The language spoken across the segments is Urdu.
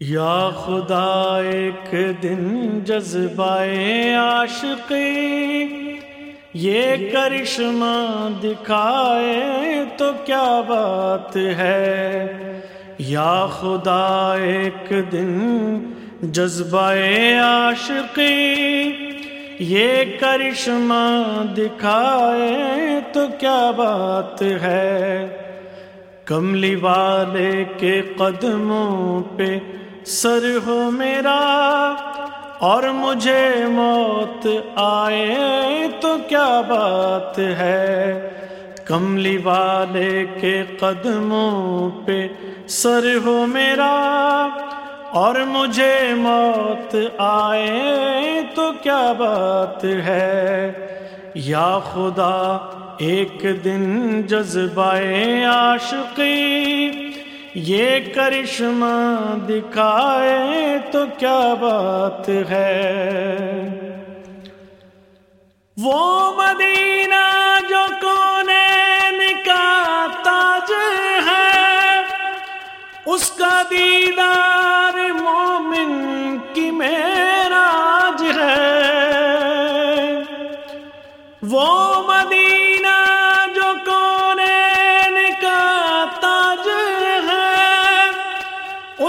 یا خدا ایک دن جذبائے عاشقی، یہ کرشمہ دکھائے تو کیا بات ہے؟ یا خدا ایک دن جذبائے عاشقی، یہ کرشمہ دکھائے تو کیا بات ہے؟ کملی والے کے قدموں پہ سر ہو میرا اور مجھے موت آئے تو کیا بات ہے؟ کملی والے کے قدموں پہ سر ہو میرا اور مجھے موت آئے تو کیا بات ہے؟ یا خدا، ایک دن جذبائے عاشقی یہ کرشمہ دکھائے تو کیا بات ہے؟ وہ مدینہ جو کونے کا تاج ہے، اس کا دیدار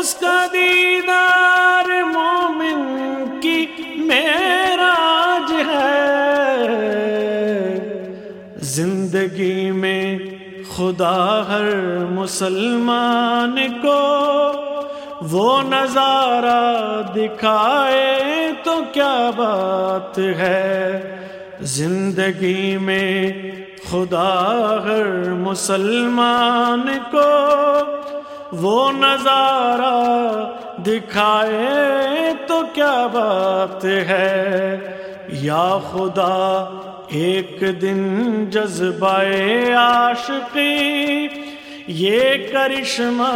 اس کا دیدار مومن کی میراج ہے۔ زندگی میں خدا ہر مسلمان کو وہ نظارہ دکھائے تو کیا بات ہے؟ زندگی میں خدا ہر مسلمان کو وہ نظارہ دکھائے تو کیا بات ہے؟ یا خدا، ایک دن جذبائے عاشقی، یہ کرشمہ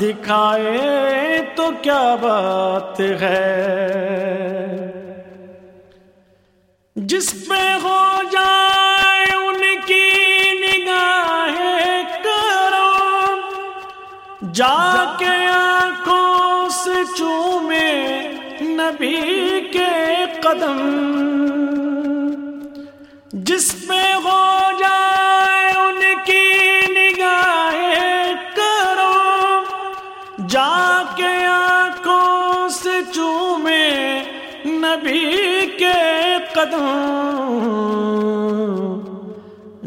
دکھائے تو کیا بات ہے؟ جس پہ ہو جائے جا کے آنکھوں سے چومے نبی کے قدم۔ جس پہ ہو جائے ان کی نگاہیں کرو۔ جا کے آنکھوں سے چومے نبی کے قدم۔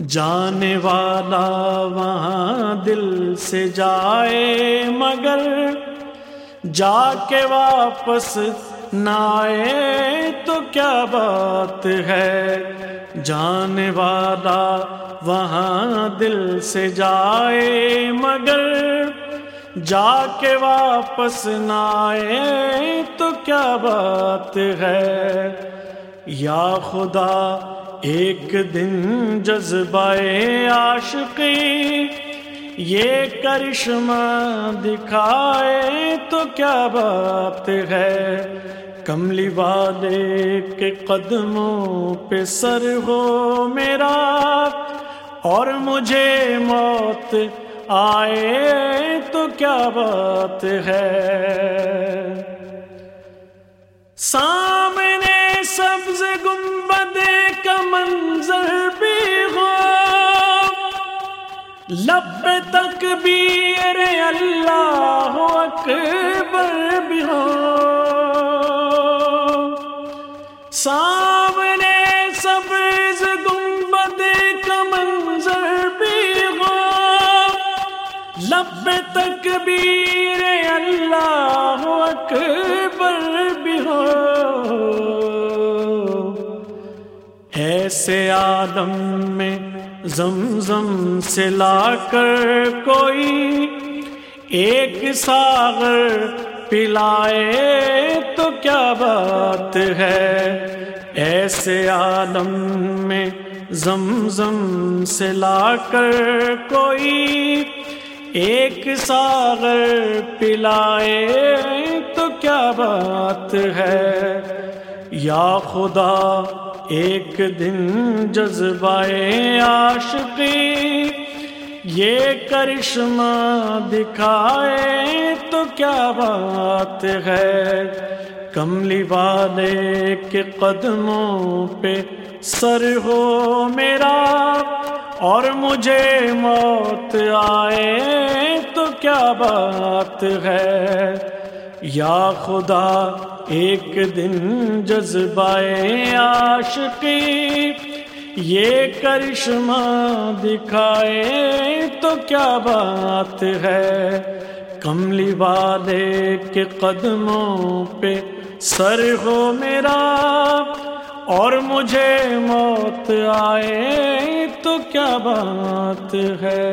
جانے والا وہاں دل سے جائے مگر جا کے واپس نہ آئے تو کیا بات ہے؟ جانے والا وہاں دل سے جائے مگر جا کے واپس نہ آئے تو کیا بات ہے؟ یا خدا ایک دن جذبائے عاشقی، یہ کرشمہ دکھائے تو کیا بات ہے؟ کملی والے کے قدموں پہ سر ہو میرا، اور مجھے موت آئے تو کیا بات ہے؟ سامنے لب تک اللہ اکبر بھی ہو سامنے سبز گنبد کا منظر بھی ہو۔ لب تک اللہ اکبر بھی ہو ایسے عالم میں زمزم سے لا کر کوئی ایک ساغر پلائے تو کیا بات ہے؟ ایسے عالم میں زمزم سے لا کر کوئی ایک ساغر پلائے تو کیا بات ہے؟ یا خدا ایک دن جذبائے عاشقی، یہ کرشمہ دکھائے تو کیا بات ہے؟ کملی والے کے قدموں پہ سر ہو میرا اور مجھے موت آئے تو کیا بات ہے؟ یا خدا، ایک دن جذبائے عاشقی، یہ کرشمہ دکھائے تو کیا بات ہے؟ کملی والے کے قدموں پہ سر ہو میرا اور مجھے موت آئے تو کیا بات ہے؟